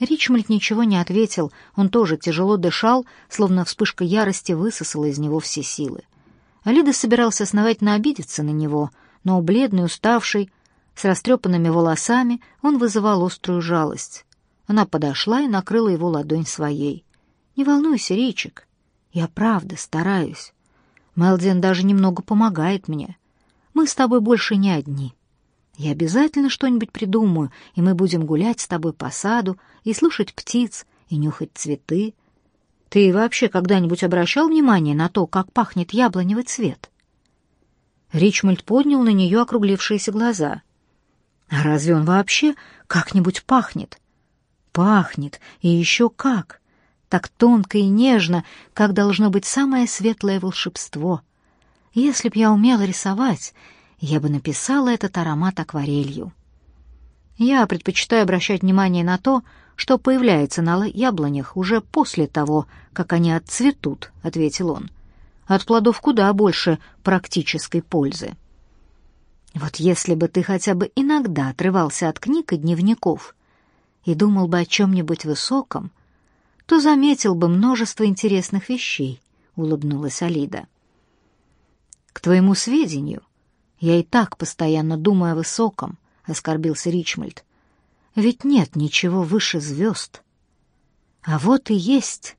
Ричмольд ничего не ответил, он тоже тяжело дышал, словно вспышка ярости высосала из него все силы. Алида собирался основательно обидеться на него, но бледный, уставший, с растрепанными волосами, он вызывал острую жалость. Она подошла и накрыла его ладонь своей. «Не волнуйся, Ричик, я правда стараюсь. Мелдин даже немного помогает мне. Мы с тобой больше не одни. Я обязательно что-нибудь придумаю, и мы будем гулять с тобой по саду и слушать птиц, и нюхать цветы. Ты вообще когда-нибудь обращал внимание на то, как пахнет яблоневый цвет?» Ричмольд поднял на нее округлившиеся глаза. «А разве он вообще как-нибудь пахнет?» «Пахнет, и еще как!» так тонко и нежно, как должно быть самое светлое волшебство. Если б я умела рисовать, я бы написала этот аромат акварелью. Я предпочитаю обращать внимание на то, что появляется на яблонях уже после того, как они отцветут, — ответил он. От плодов куда больше практической пользы. Вот если бы ты хотя бы иногда отрывался от книг и дневников и думал бы о чем-нибудь высоком, то заметил бы множество интересных вещей, — улыбнулась Алида. К твоему сведению, я и так постоянно думаю о высоком, — оскорбился Ричмольд. Ведь нет ничего выше звезд. А вот и есть.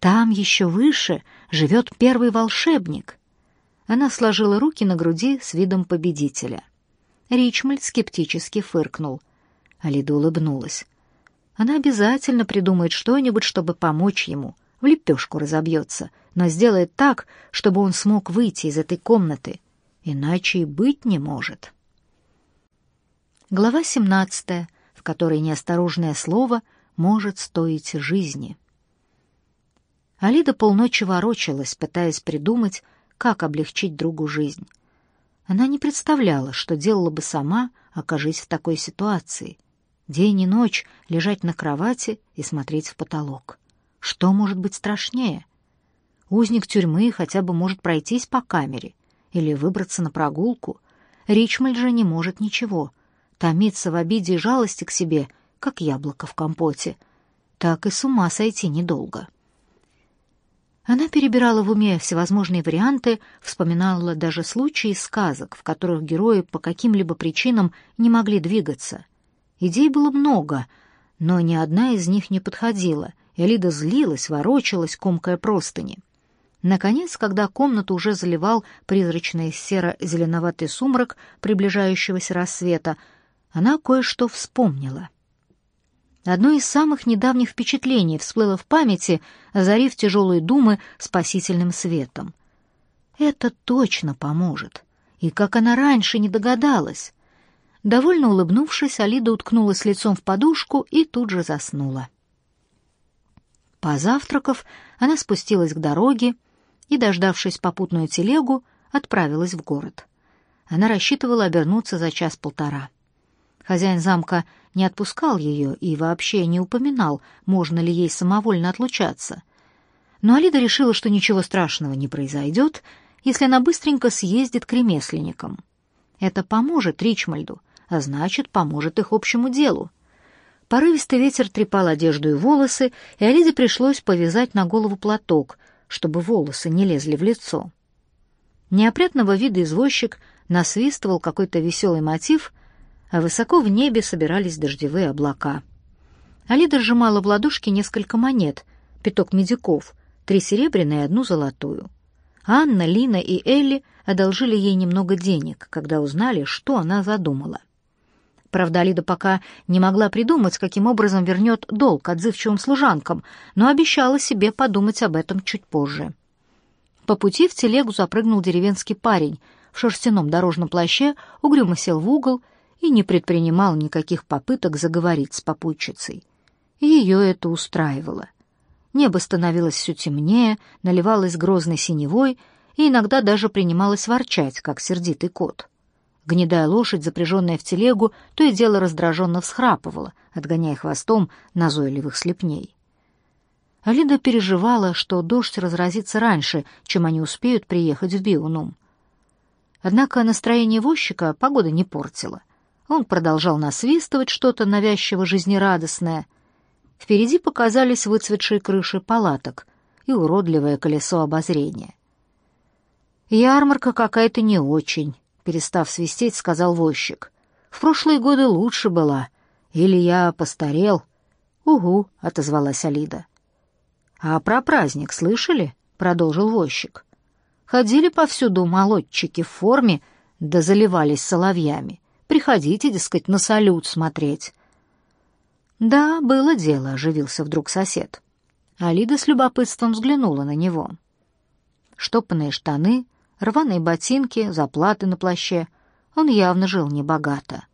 Там еще выше живет первый волшебник. Она сложила руки на груди с видом победителя. Ричмольд скептически фыркнул. Алида улыбнулась. Она обязательно придумает что-нибудь, чтобы помочь ему. В лепешку разобьется, но сделает так, чтобы он смог выйти из этой комнаты. Иначе и быть не может. Глава 17, в которой неосторожное слово может стоить жизни. Алида полночи ворочалась, пытаясь придумать, как облегчить другу жизнь. Она не представляла, что делала бы сама, окажись в такой ситуации. День и ночь лежать на кровати и смотреть в потолок. Что может быть страшнее? Узник тюрьмы хотя бы может пройтись по камере или выбраться на прогулку. Ричмольд же не может ничего. Томиться в обиде и жалости к себе, как яблоко в компоте. Так и с ума сойти недолго. Она перебирала в уме всевозможные варианты, вспоминала даже случаи из сказок, в которых герои по каким-либо причинам не могли двигаться. Идей было много, но ни одна из них не подходила, и Лида злилась, ворочалась, комкая простыни. Наконец, когда комнату уже заливал призрачный серо-зеленоватый сумрак приближающегося рассвета, она кое-что вспомнила. Одно из самых недавних впечатлений всплыло в памяти, озарив тяжелые думы спасительным светом. Это точно поможет. И как она раньше не догадалась. Довольно улыбнувшись, Алида уткнулась лицом в подушку и тут же заснула. Позавтракав, она спустилась к дороге и, дождавшись попутную телегу, отправилась в город. Она рассчитывала обернуться за час-полтора. Хозяин замка не отпускал ее и вообще не упоминал, можно ли ей самовольно отлучаться. Но Алида решила, что ничего страшного не произойдет, если она быстренько съездит к ремесленникам. Это поможет Ричмальду, а значит, поможет их общему делу. Порывистый ветер трепал одежду и волосы, и Алиде пришлось повязать на голову платок, чтобы волосы не лезли в лицо. Неопрятного вида извозчик насвистывал какой-то веселый мотив, а высоко в небе собирались дождевые облака. Алида сжимала в ладошке несколько монет, пяток медиков, три серебряные и одну золотую. Анна, Лина и Элли одолжили ей немного денег, когда узнали, что она задумала. Правда, Алида пока не могла придумать, каким образом вернет долг отзывчивым служанкам, но обещала себе подумать об этом чуть позже. По пути в телегу запрыгнул деревенский парень в шерстяном дорожном плаще, угрюмо сел в угол и не предпринимал никаких попыток заговорить с попутчицей. Ее это устраивало. Небо становилось все темнее, наливалось грозной синевой и иногда даже принималось ворчать, как сердитый кот — Гнедая лошадь, запряженная в телегу, то и дело раздраженно всхрапывала, отгоняя хвостом назойливых слепней. Алида переживала, что дождь разразится раньше, чем они успеют приехать в Биунум. Однако настроение возчика погода не портила. Он продолжал насвистывать что-то навязчиво жизнерадостное, Впереди показались выцветшие крыши палаток и уродливое колесо обозрения. «Ярмарка какая-то не очень», — перестав свистеть, сказал возчик. «В прошлые годы лучше была. Или я постарел?» «Угу», — отозвалась Алида. «А про праздник слышали?» — продолжил возчик. «Ходили повсюду молодчики в форме, да заливались соловьями. Приходите, дескать, на салют смотреть». «Да, было дело», — оживился вдруг сосед. Алида с любопытством взглянула на него. Штопанные штаны, рваные ботинки, заплаты на плаще. Он явно жил небогато.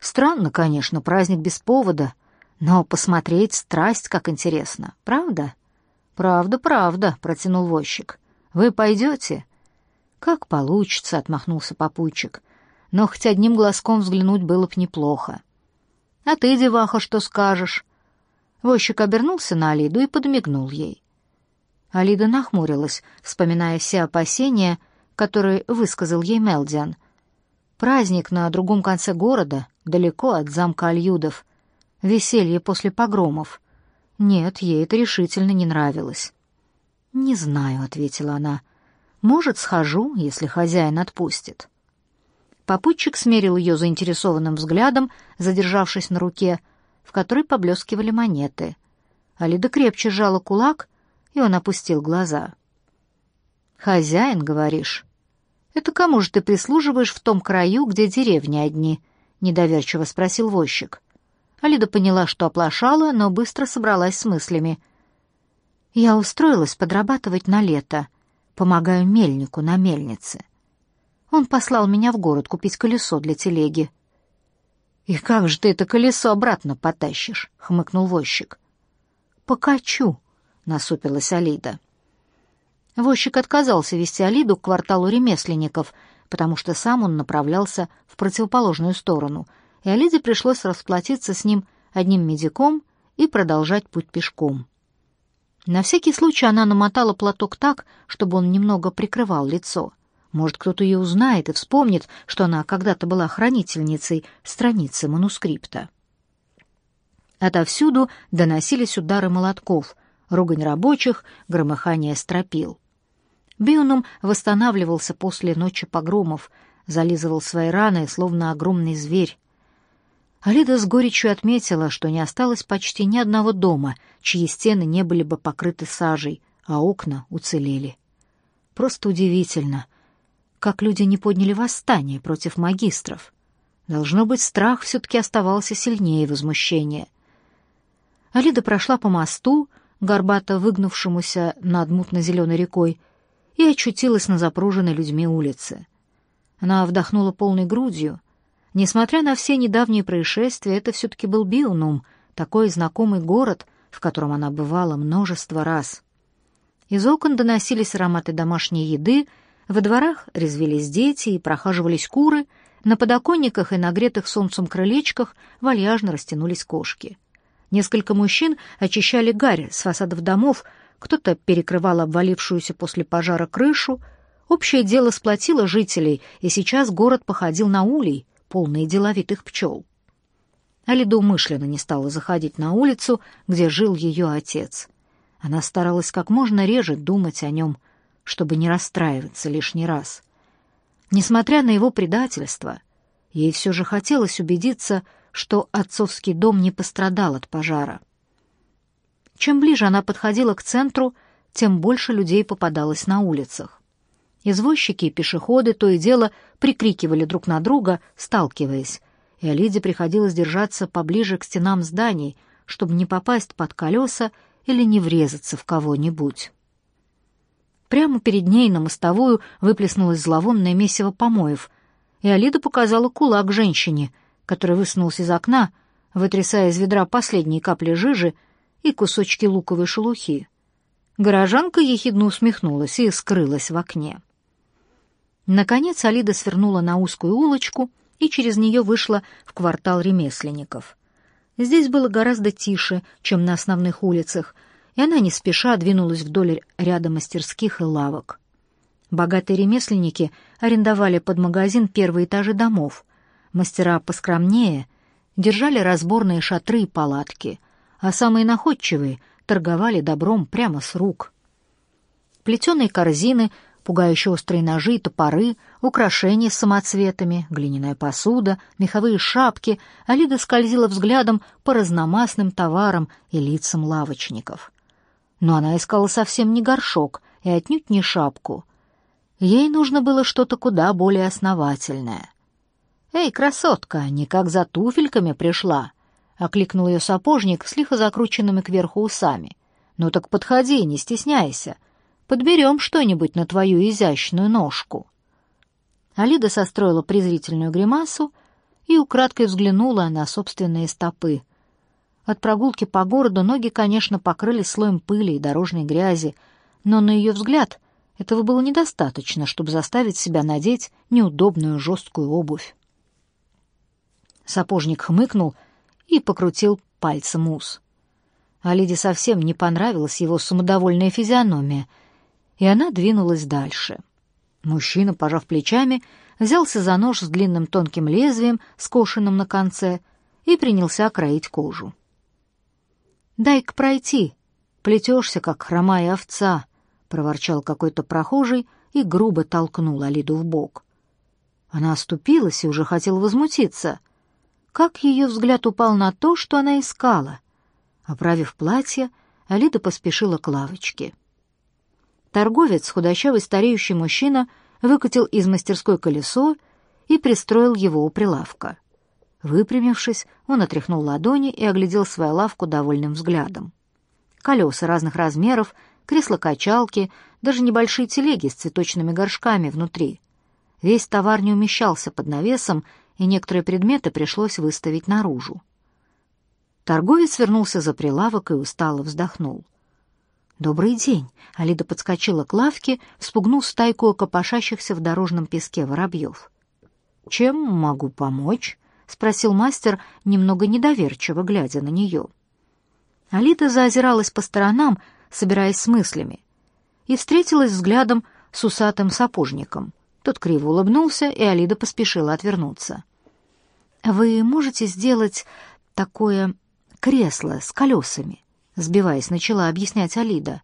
Странно, конечно, праздник без повода, но посмотреть страсть как интересно, правда? «Правда, правда», — протянул возчик. «Вы пойдете?» «Как получится», — отмахнулся попутчик. «Но хоть одним глазком взглянуть было б неплохо». «А ты, деваха, что скажешь?» Возчик обернулся на Алиду и подмигнул ей. Алида нахмурилась, вспоминая все опасения, которые высказал ей Мелдиан. Праздник на другом конце города, далеко от замка Альюдов. Веселье после погромов. Нет, ей это решительно не нравилось. «Не знаю», — ответила она. «Может, схожу, если хозяин отпустит». Попутчик смерил ее заинтересованным взглядом, задержавшись на руке, в которой поблескивали монеты. Алида крепче сжала кулак, и он опустил глаза. «Хозяин, говоришь? Это кому же ты прислуживаешь в том краю, где деревни одни?» — недоверчиво спросил возчик. Алида поняла, что оплошала, но быстро собралась с мыслями. «Я устроилась подрабатывать на лето. Помогаю мельнику на мельнице. Он послал меня в город купить колесо для телеги». «И как же ты это колесо обратно потащишь?» — хмыкнул возчик. «Покачу», — насупилась Алида. Возчик отказался вести Алиду к кварталу ремесленников, потому что сам он направлялся в противоположную сторону — и Алиде пришлось расплатиться с ним одним медиком и продолжать путь пешком. На всякий случай она намотала платок так, чтобы он немного прикрывал лицо. Может, кто-то ее узнает и вспомнит, что она когда-то была хранительницей страницы манускрипта. Отовсюду доносились удары молотков, ругань рабочих, громыхание стропил. Бионум восстанавливался после ночи погромов, зализывал свои раны, словно огромный зверь, Алида с горечью отметила, что не осталось почти ни одного дома, чьи стены не были бы покрыты сажей, а окна уцелели. Просто удивительно, как люди не подняли восстание против магистров. Должно быть, страх все-таки оставался сильнее возмущения. Алида прошла по мосту, горбато выгнувшемуся над мутно-зеленой рекой, и очутилась на запруженной людьми улице. Она вдохнула полной грудью, Несмотря на все недавние происшествия, это все-таки был Биунум, такой знакомый город, в котором она бывала множество раз. Из окон доносились ароматы домашней еды, во дворах резвились дети и прохаживались куры, на подоконниках и нагретых солнцем крылечках вальяжно растянулись кошки. Несколько мужчин очищали гарь с фасадов домов, кто-то перекрывал обвалившуюся после пожара крышу. Общее дело сплотило жителей, и сейчас город походил на улей — полные деловитых пчел. Алида умышленно не стала заходить на улицу, где жил ее отец. Она старалась как можно реже думать о нем, чтобы не расстраиваться лишний раз. Несмотря на его предательство, ей все же хотелось убедиться, что отцовский дом не пострадал от пожара. Чем ближе она подходила к центру, тем больше людей попадалось на улицах. Извозчики и пешеходы то и дело прикрикивали друг на друга, сталкиваясь, и Алиде приходилось держаться поближе к стенам зданий, чтобы не попасть под колеса или не врезаться в кого-нибудь. Прямо перед ней на мостовую выплеснулось зловонное месиво помоев, и Алида показала кулак женщине, которая высунулась из окна, вытрясая из ведра последние капли жижи и кусочки луковой шелухи. Горожанка ехидно усмехнулась и скрылась в окне. Наконец Алида свернула на узкую улочку и через нее вышла в квартал ремесленников. Здесь было гораздо тише, чем на основных улицах, и она не спеша двинулась вдоль ряда мастерских и лавок. Богатые ремесленники арендовали под магазин первые этажи домов. Мастера поскромнее держали разборные шатры и палатки, а самые находчивые торговали добром прямо с рук. Плетеные корзины, пугающие острые ножи и топоры, украшения с самоцветами, глиняная посуда, меховые шапки, Алида скользила взглядом по разномастным товарам и лицам лавочников. Но она искала совсем не горшок и отнюдь не шапку. Ей нужно было что-то куда более основательное. «Эй, красотка, никак за туфельками пришла!» — окликнул ее сапожник с лихо закрученными кверху усами. «Ну так подходи, не стесняйся. Подберем что-нибудь на твою изящную ножку». Алида состроила презрительную гримасу и украдкой взглянула на собственные стопы. От прогулки по городу ноги, конечно, покрылись слоем пыли и дорожной грязи, но, на ее взгляд, этого было недостаточно, чтобы заставить себя надеть неудобную жесткую обувь. Сапожник хмыкнул и покрутил пальцем ус. Алиде совсем не понравилась его самодовольная физиономия, и она двинулась дальше. Мужчина, пожав плечами, взялся за нож с длинным тонким лезвием, скошенным на конце, и принялся кроить кожу. «Дай-ка пройти, плетешься, как хромая овца», — проворчал какой-то прохожий и грубо толкнул Алиду в бок. Она оступилась и уже хотела возмутиться, как ее взгляд упал на то, что она искала. Оправив платье, Алида поспешила к лавочке. Торговец, худощавый стареющий мужчина, выкатил из мастерской колесо и пристроил его у прилавка. Выпрямившись, он отряхнул ладони и оглядел свою лавку довольным взглядом. Колеса разных размеров, кресла-качалки, даже небольшие телеги с цветочными горшками внутри. Весь товар не умещался под навесом, и некоторые предметы пришлось выставить наружу. Торговец вернулся за прилавок и устало вздохнул. «Добрый день!» — Алида подскочила к лавке, вспугнув стайку копошащихся в дорожном песке воробьев. «Чем могу помочь?» — спросил мастер, немного недоверчиво глядя на нее. Алида заозиралась по сторонам, собираясь с мыслями, и встретилась взглядом с усатым сапожником. Тот криво улыбнулся, и Алида поспешила отвернуться. «Вы можете сделать такое кресло с колесами?» Сбиваясь, начала объяснять Алида.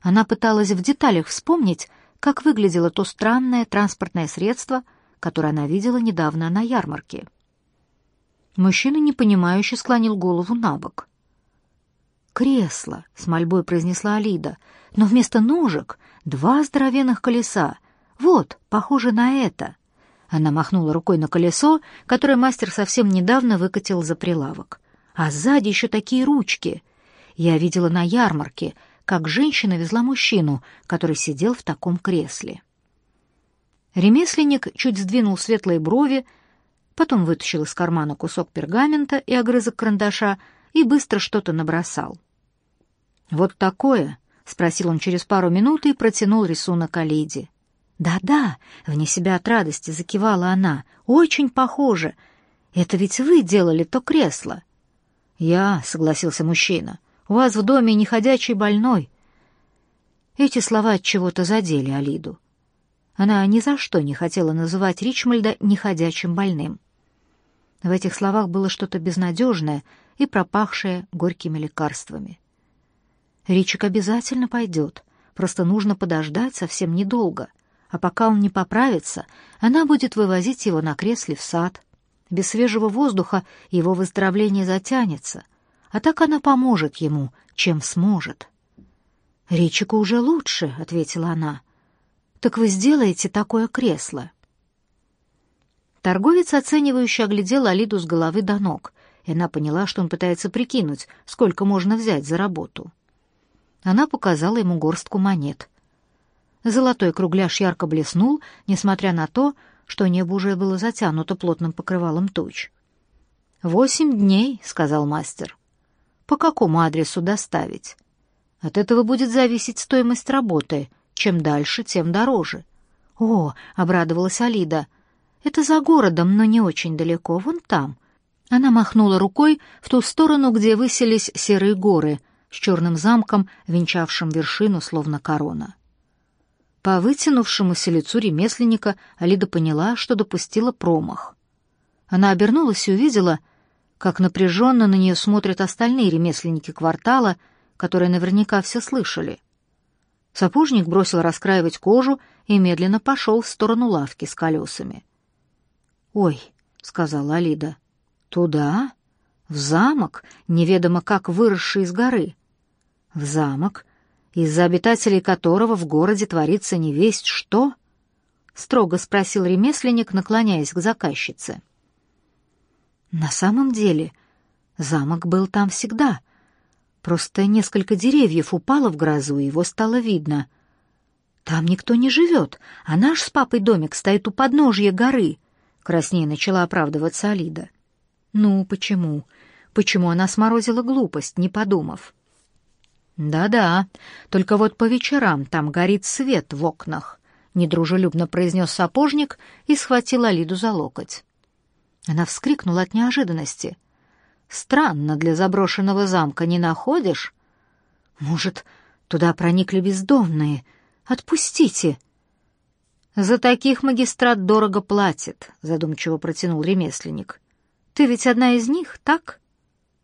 Она пыталась в деталях вспомнить, как выглядело то странное транспортное средство, которое она видела недавно на ярмарке. Мужчина непонимающе склонил голову на бок. «Кресло», — с мольбой произнесла Алида, — «но вместо ножек два здоровенных колеса, «Вот, похоже на это». Она махнула рукой на колесо, которое мастер совсем недавно выкатил за прилавок. «А сзади еще такие ручки. Я видела на ярмарке, как женщина везла мужчину, который сидел в таком кресле». Ремесленник чуть сдвинул светлые брови, потом вытащил из кармана кусок пергамента и огрызок карандаша и быстро что-то набросал. «Вот такое?» — спросил он через пару минут и протянул рисунок Алиде. «Да-да», — вне себя от радости закивала она, — «очень похоже. Это ведь вы делали то кресло». «Я», — согласился мужчина, — «у вас в доме неходячий больной». Эти слова от чего-то задели Алиду. Она ни за что не хотела называть Ричмальда неходячим больным. В этих словах было что-то безнадежное и пропахшее горькими лекарствами. Ричик обязательно пойдет, просто нужно подождать совсем недолго — а пока он не поправится, она будет вывозить его на кресле в сад. Без свежего воздуха его выздоровление затянется, а так она поможет ему, чем сможет. «Ричику уже лучше», — ответила она. «Так вы сделаете такое кресло». Торговец, оценивающе оглядел Алиду с головы до ног, и она поняла, что он пытается прикинуть, сколько можно взять за работу. Она показала ему горстку монет. Золотой кругляш ярко блеснул, несмотря на то, что небо уже было затянуто плотным покрывалом туч. «Восемь дней», — сказал мастер. «По какому адресу доставить?» «От этого будет зависеть стоимость работы. Чем дальше, тем дороже». «О», — обрадовалась Алида, — «это за городом, но не очень далеко, вон там». Она махнула рукой в ту сторону, где высились серые горы с черным замком, венчавшим вершину, словно корона. По вытянувшемуся лицу ремесленника Алида поняла, что допустила промах. Она обернулась и увидела, как напряженно на нее смотрят остальные ремесленники квартала, которые наверняка все слышали. Сапожник бросил раскраивать кожу и медленно пошел в сторону лавки с колесами. «Ой», — сказала Алида, — «туда? В замок, неведомо как выросший из горы. В замок, из-за обитателей которого в городе творится не весть что?» — строго спросил ремесленник, наклоняясь к заказчице. На самом деле замок был там всегда. Просто несколько деревьев упало в грозу, и его стало видно. Там никто не живет, а наш с папой домик стоит у подножья горы, — краснее начала оправдываться Алида. Ну, почему? Почему она сморозила глупость, не подумав? «Да-да, только вот по вечерам там горит свет в окнах», — недружелюбно произнес сапожник и схватил Алиду за локоть. Она вскрикнула от неожиданности. «Странно для заброшенного замка, не находишь? Может, туда проникли бездомные? Отпустите!» «За таких магистрат дорого платит», — задумчиво протянул ремесленник. «Ты ведь одна из них, так?»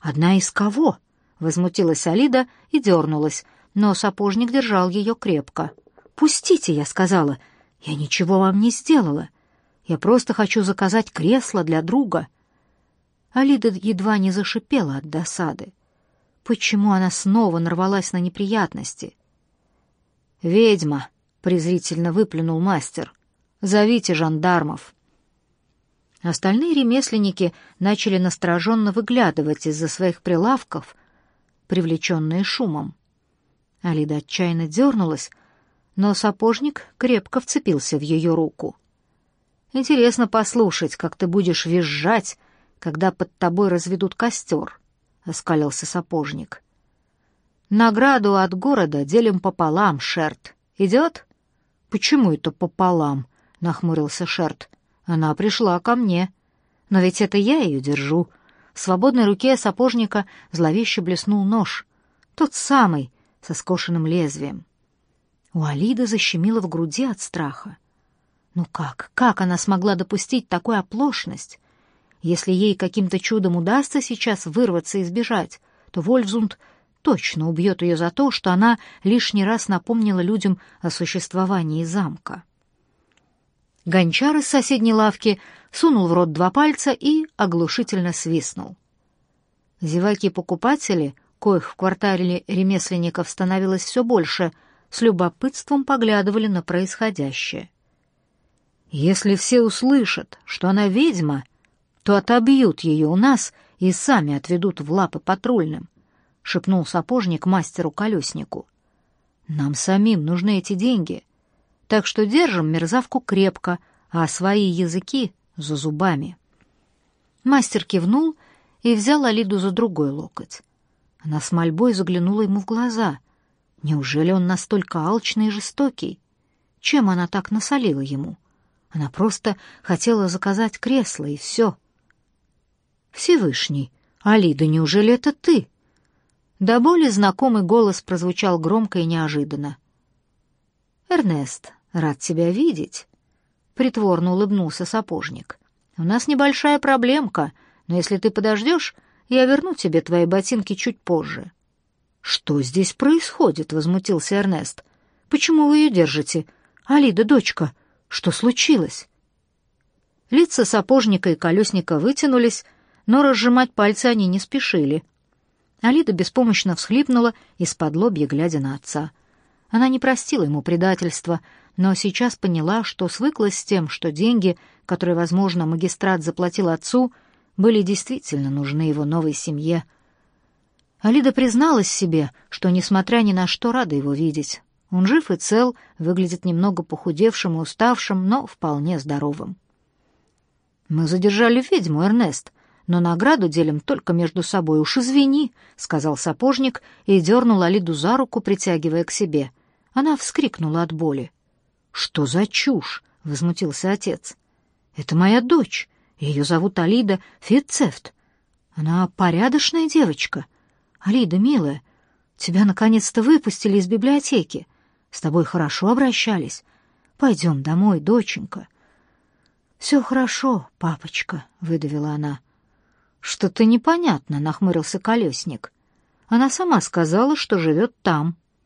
«Одна из кого?» — возмутилась Алида и дернулась, но сапожник держал ее крепко. «Пустите», — я сказала, — «я ничего вам не сделала. Я просто хочу заказать кресло для друга». Алида едва не зашипела от досады. Почему она снова нарвалась на неприятности? «Ведьма!» — презрительно выплюнул мастер. «Зовите жандармов!» Остальные ремесленники начали настороженно выглядывать из-за своих прилавков, привлеченные шумом. Алида отчаянно дернулась, но сапожник крепко вцепился в ее руку. Интересно послушать, как ты будешь визжать, когда под тобой разведут костер», — оскалился сапожник. «Награду от города делим пополам, Шерт. Идет?» «Почему это пополам?» — нахмурился Шерт. «Она пришла ко мне. Но ведь это я ее держу». В свободной руке сапожника зловеще блеснул нож. Тот самый, со скошенным лезвием. У Алиды защемило в груди от страха. Ну как, как она смогла допустить такую оплошность? Если ей каким-то чудом удастся сейчас вырваться и сбежать, то Вольфзунд точно убьет ее за то, что она лишний раз напомнила людям о существовании замка. Гончар из соседней лавки сунул в рот два пальца и оглушительно свистнул. Зеваки-покупатели, коих в квартале ремесленников становилось все больше, с любопытством поглядывали на происходящее. Если все услышат, что она ведьма, то отобьют ее у нас и сами отведут в лапы патрульным, — шепнул сапожник мастеру-колеснику. Нам самим нужны эти деньги, так что держим мерзавку крепко, а свои языки за зубами. Мастер кивнул и взял Алиду за другой локоть. Она с мольбой заглянула ему в глаза. Неужели он настолько алчный и жестокий? Чем она так насолила ему? Она просто хотела заказать кресло, и все. «Всевышний, Алида, неужели это ты?» До боли знакомый голос прозвучал громко и неожиданно. «Эрнест, рад тебя видеть», — притворно улыбнулся сапожник. «У нас небольшая проблемка, но если ты подождешь, я верну тебе твои ботинки чуть позже». «Что здесь происходит?» — возмутился Эрнест. «Почему вы ее держите? Алида, дочка, что случилось? Лица сапожника и колесника вытянулись, но разжимать пальцы они не спешили. Алида беспомощно всхлипнула из-под лобья, глядя на отца. Она не простила ему предательства, но сейчас поняла, что свыклась с тем, что деньги, которые, возможно, магистрат заплатил отцу, были действительно нужны его новой семье. Алида призналась себе, что, несмотря ни на что, рада его видеть. Он жив и цел, выглядит немного похудевшим и уставшим, но вполне здоровым. «Мы задержали ведьму, Эрнест, но награду делим только между собой. Уж извини», — сказал сапожник и дернул Алиду за руку, притягивая к себе. Она вскрикнула от боли. «Что за чушь?» — возмутился отец. «Это моя дочь. Ее зовут Алида Фитцефт. Она порядочная девочка. Алида, милая, тебя наконец-то выпустили из библиотеки. С тобой хорошо обращались. Пойдем домой, доченька». «Все хорошо, папочка», — выдавила она. «Что-то непонятно», — нахмурился колесник. «Она сама сказала, что живет там».